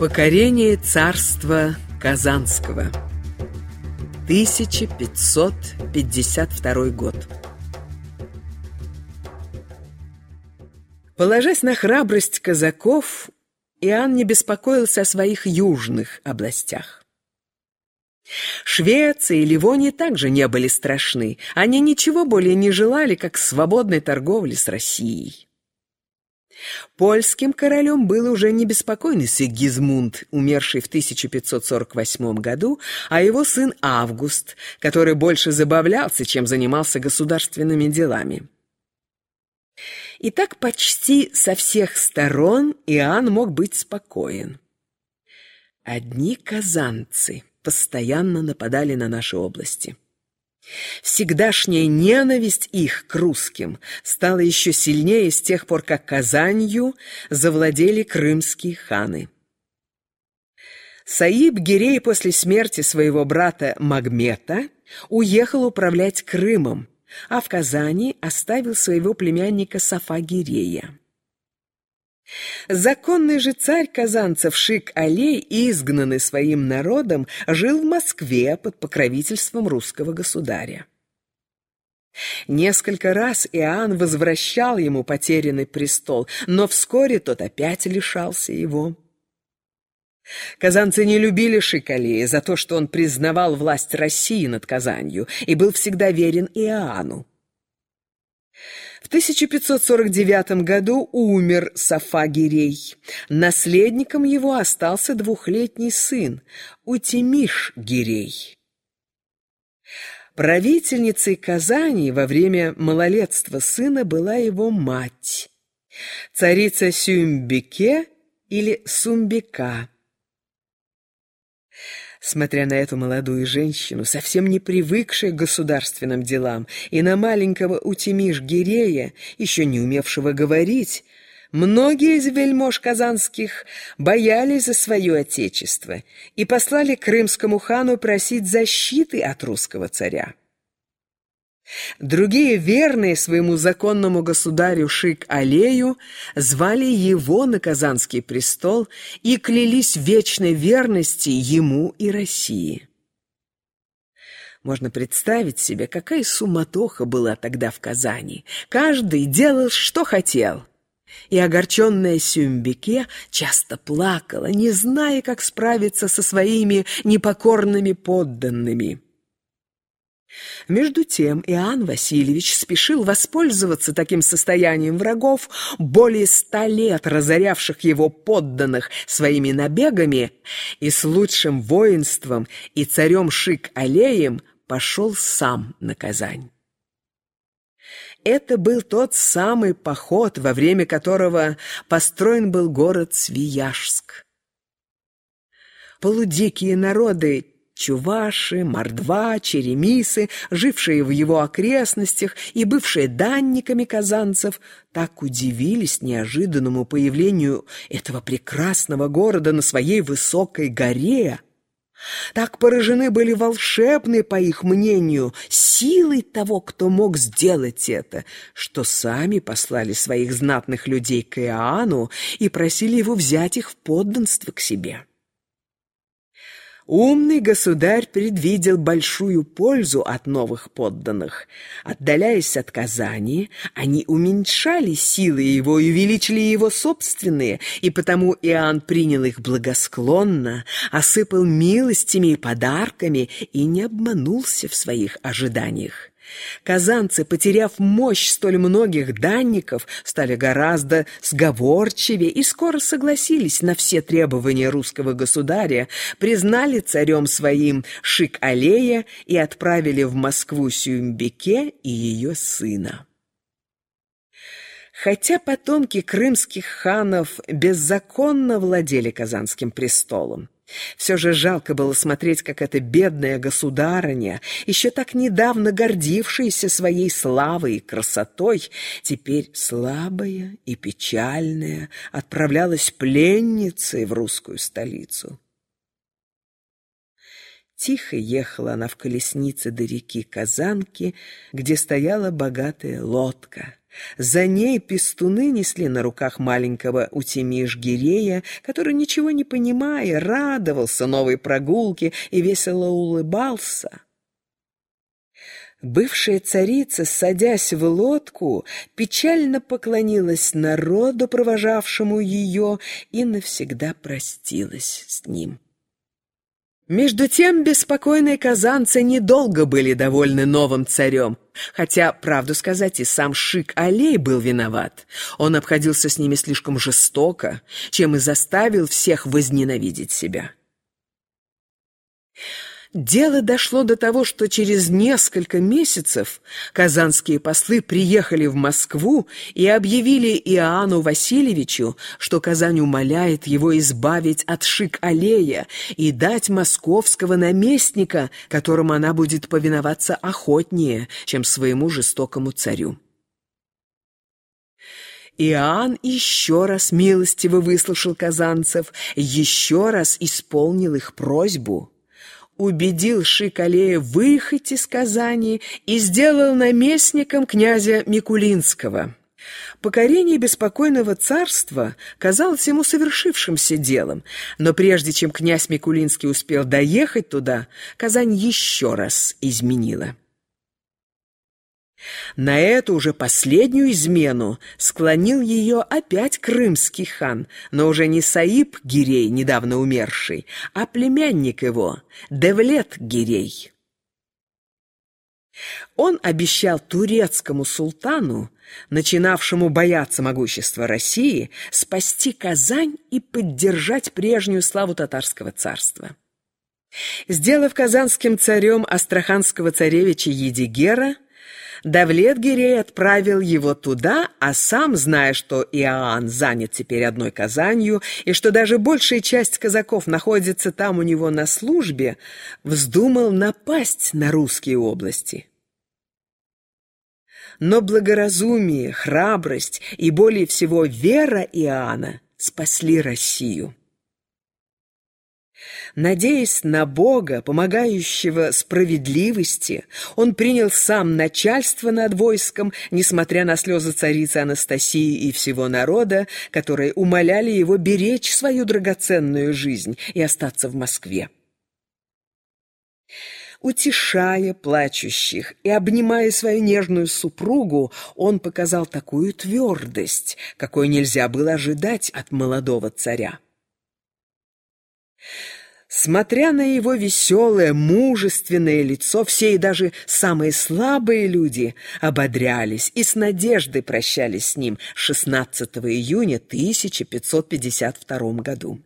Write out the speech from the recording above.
Покорение царства Казанского 1552 год Положась на храбрость казаков, Иоанн не беспокоился о своих южных областях. Швеция и Ливония также не были страшны. Они ничего более не желали, как свободной торговли с Россией. Польским королем был уже не беспокойный Сигизмунд, умерший в 1548 году, а его сын Август, который больше забавлялся, чем занимался государственными делами. И так почти со всех сторон Иоанн мог быть спокоен. Одни казанцы постоянно нападали на наши области. Всегдашняя ненависть их к русским стала еще сильнее с тех пор, как Казанью завладели крымские ханы. Саиб Гирей после смерти своего брата Магмета уехал управлять Крымом, а в Казани оставил своего племянника Сафа Гирея. Законный же царь казанцев Шик-Алей, изгнанный своим народом, жил в Москве под покровительством русского государя. Несколько раз Иоанн возвращал ему потерянный престол, но вскоре тот опять лишался его. Казанцы не любили Шикалея за то, что он признавал власть России над Казанью и был всегда верен Иоанну. В 1549 году умер Сафа-Гирей. Наследником его остался двухлетний сын Утимиш-Гирей. Правительницей Казани во время малолетства сына была его мать, царица Сюмбике или Сумбика. Смотря на эту молодую женщину, совсем не привыкшую к государственным делам, и на маленького Утимиш-Гирея, еще не умевшего говорить, многие из вельмож казанских боялись за свое отечество и послали крымскому хану просить защиты от русского царя. Другие, верные своему законному государю Шик-Алею, звали его на Казанский престол и клялись вечной верности ему и России. Можно представить себе, какая суматоха была тогда в Казани. Каждый делал, что хотел. И огорченная Сюмбике часто плакала, не зная, как справиться со своими непокорными подданными. Между тем Иоанн Васильевич спешил воспользоваться таким состоянием врагов, более ста лет разорявших его подданных своими набегами, и с лучшим воинством и царем Шик-Алеем пошел сам на Казань. Это был тот самый поход, во время которого построен был город Свияжск. Полудикие народы Чуваши, мордва, черемисы, жившие в его окрестностях и бывшие данниками казанцев, так удивились неожиданному появлению этого прекрасного города на своей высокой горе. Так поражены были волшебны, по их мнению, силой того, кто мог сделать это, что сами послали своих знатных людей к Иоанну и просили его взять их в подданство к себе. Умный государь предвидел большую пользу от новых подданных. Отдаляясь от Казани, они уменьшали силы его и увеличили его собственные, и потому Иоанн принял их благосклонно, осыпал милостями и подарками и не обманулся в своих ожиданиях. Казанцы, потеряв мощь столь многих данников, стали гораздо сговорчивее и скоро согласились на все требования русского государя, признали царем своим Шик-Алея и отправили в Москву Сюмбеке и ее сына. Хотя потомки крымских ханов беззаконно владели Казанским престолом, все же жалко было смотреть, как эта бедная государыня, еще так недавно гордившаяся своей славой и красотой, теперь слабая и печальная, отправлялась пленницей в русскую столицу. Тихо ехала она в колеснице до реки Казанки, где стояла богатая лодка — За ней пестуны несли на руках маленького Утимиш-гирея, который, ничего не понимая, радовался новой прогулке и весело улыбался. Бывшая царица, садясь в лодку, печально поклонилась народу, провожавшему ее, и навсегда простилась с ним. Между тем беспокойные казанцы недолго были довольны новым царем, хотя, правду сказать, и сам Шик-Алей был виноват. Он обходился с ними слишком жестоко, чем и заставил всех возненавидеть себя. Дело дошло до того, что через несколько месяцев казанские послы приехали в Москву и объявили Иоанну Васильевичу, что Казань умоляет его избавить от Шик-Алея и дать московского наместника, которому она будет повиноваться охотнее, чем своему жестокому царю. Иоанн еще раз милостиво выслушал казанцев, еще раз исполнил их просьбу убедил Шикалея выехать из Казани и сделал наместником князя Микулинского. Покорение беспокойного царства казалось ему совершившимся делом, но прежде чем князь Микулинский успел доехать туда, Казань еще раз изменила. На эту уже последнюю измену склонил ее опять крымский хан, но уже не Саиб Гирей, недавно умерший, а племянник его, Девлет Гирей. Он обещал турецкому султану, начинавшему бояться могущества России, спасти Казань и поддержать прежнюю славу татарского царства. Сделав казанским царем астраханского царевича Едигера, Давлет-Гирей отправил его туда, а сам, зная, что Иоанн занят теперь одной Казанью, и что даже большая часть казаков находится там у него на службе, вздумал напасть на русские области. Но благоразумие, храбрость и более всего вера Иоанна спасли Россию. Надеясь на Бога, помогающего справедливости, он принял сам начальство над войском, несмотря на слезы царицы Анастасии и всего народа, которые умоляли его беречь свою драгоценную жизнь и остаться в Москве. Утешая плачущих и обнимая свою нежную супругу, он показал такую твердость, какой нельзя было ожидать от молодого царя. Смотря на его веселое, мужественное лицо, все и даже самые слабые люди ободрялись и с надеждой прощались с ним 16 июня 1552 году.